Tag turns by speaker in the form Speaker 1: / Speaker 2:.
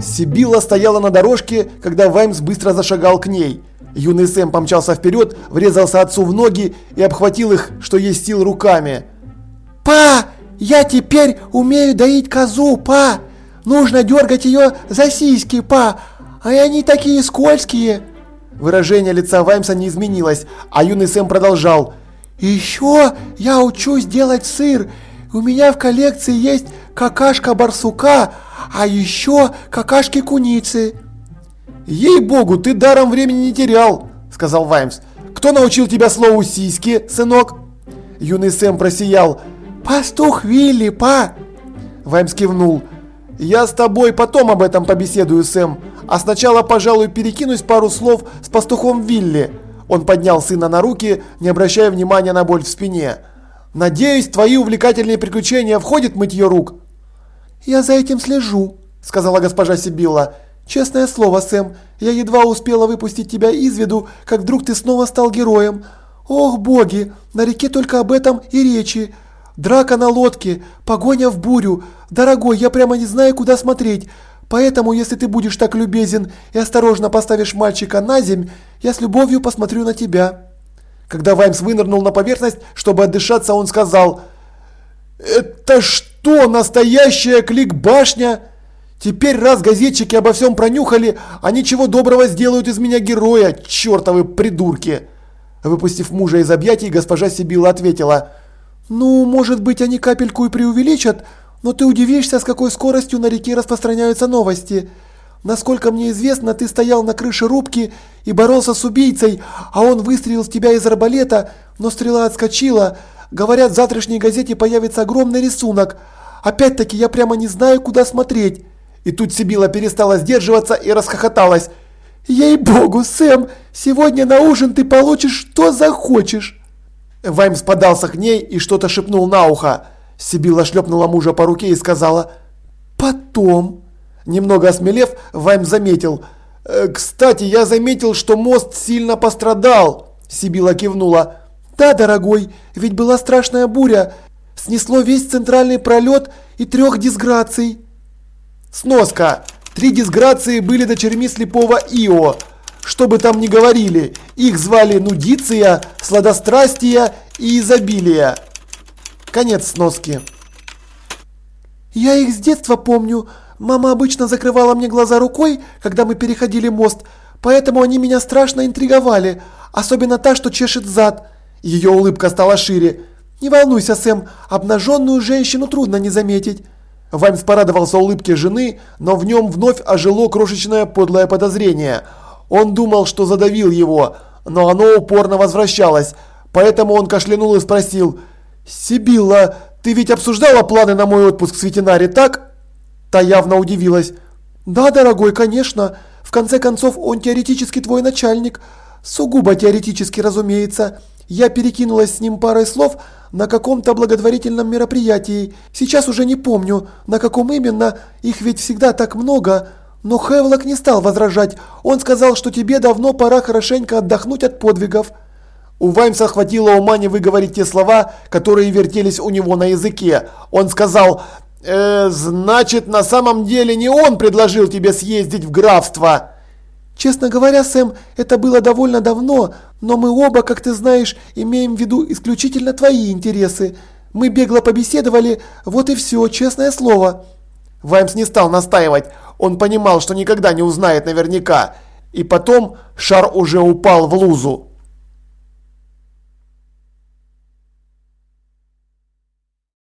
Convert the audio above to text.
Speaker 1: Сибила стояла на дорожке, когда Ваймс быстро зашагал к ней. Юный Сэм помчался вперед, врезался отцу в ноги и обхватил их, что есть сил, руками.
Speaker 2: «Па, я теперь умею доить козу, па! Нужно дергать ее за сиськи, па, а они такие скользкие!»
Speaker 1: Выражение лица Ваймса не изменилось, а юный Сэм продолжал.
Speaker 2: «Еще я учусь делать сыр. У меня в коллекции есть какашка барсука, а еще какашки куницы».
Speaker 1: «Ей-богу, ты даром времени не терял», – сказал Ваймс. «Кто научил тебя слову «сиськи», сынок?» Юный Сэм просиял.
Speaker 2: «Пастух Вилли, па!»
Speaker 1: Ваймс кивнул. «Я с тобой потом об этом побеседую, Сэм. А сначала, пожалуй, перекинусь пару слов с пастухом Вилли». Он поднял сына на руки, не обращая внимания на боль в спине. «Надеюсь, твои увлекательные приключения входят мытье рук?»
Speaker 2: «Я за этим слежу», – сказала госпожа Сибилла. «Честное слово, Сэм, я едва успела выпустить тебя из виду, как вдруг ты снова стал героем. Ох, боги, на реке только об этом и речи. Драка на лодке, погоня в бурю. Дорогой, я прямо не знаю, куда смотреть. Поэтому, если ты будешь так любезен и осторожно поставишь мальчика на земь, я с любовью посмотрю на тебя».
Speaker 1: Когда Ваймс вынырнул на поверхность, чтобы отдышаться, он сказал «Это что, настоящая клик-башня?» Теперь раз газетчики обо всем пронюхали, они чего доброго сделают из меня героя, чертовы придурки!» Выпустив мужа из объятий, госпожа Сибила ответила.
Speaker 2: «Ну, может быть, они капельку и преувеличат, но ты удивишься, с какой скоростью на реке распространяются новости. Насколько мне известно, ты стоял на крыше рубки и боролся с убийцей, а он выстрелил в тебя из арбалета, но стрела отскочила. Говорят, в завтрашней газете появится огромный рисунок. Опять-таки, я прямо не знаю, куда смотреть».
Speaker 1: И тут Сибила перестала сдерживаться и расхохоталась.
Speaker 2: «Ей-богу, Сэм, сегодня на ужин ты получишь, что захочешь!»
Speaker 1: Ваймс подался к ней и что-то шепнул на ухо. Сибила шлепнула мужа по руке и сказала «Потом». Немного осмелев, Ваймс заметил. «Э, «Кстати, я заметил, что мост сильно пострадал», – Сибила кивнула.
Speaker 2: «Да, дорогой, ведь была страшная буря. Снесло весь центральный пролет и трех дисграций».
Speaker 1: Сноска. Три дисграции были дочерьми слепого Ио. Что бы там ни говорили, их звали Нудиция, Сладострастия и Изобилие. Конец сноски.
Speaker 2: Я их с детства помню. Мама обычно закрывала мне глаза рукой, когда мы переходили мост, поэтому они меня страшно интриговали, особенно та, что чешет зад. Ее улыбка стала шире. Не волнуйся, Сэм, обнаженную женщину трудно не заметить. Ваймс порадовался улыбке жены, но в нем вновь ожило крошечное подлое подозрение. Он думал, что задавил его, но оно упорно возвращалось, поэтому он кашлянул и спросил «Сибилла, ты ведь обсуждала планы на мой отпуск с ветеринари, так?» Та явно удивилась. «Да, дорогой, конечно. В конце концов, он теоретически твой начальник. Сугубо теоретически, разумеется. Я перекинулась с ним парой слов на каком-то благотворительном мероприятии. Сейчас уже не помню, на каком именно, их ведь всегда так много. Но Хевлок не стал возражать. Он сказал, что тебе давно пора хорошенько отдохнуть от подвигов.
Speaker 1: У Ваймса хватило ума не выговорить те слова, которые вертелись у него на языке. Он сказал, э, «Значит, на самом деле не он предложил тебе съездить в графство?»
Speaker 2: Честно говоря, Сэм, это было довольно давно, но мы оба, как ты знаешь, имеем в виду исключительно твои интересы. Мы бегло побеседовали, вот и все, честное слово».
Speaker 1: Ваймс не стал настаивать, он понимал, что никогда не узнает наверняка. И потом шар уже упал в лузу.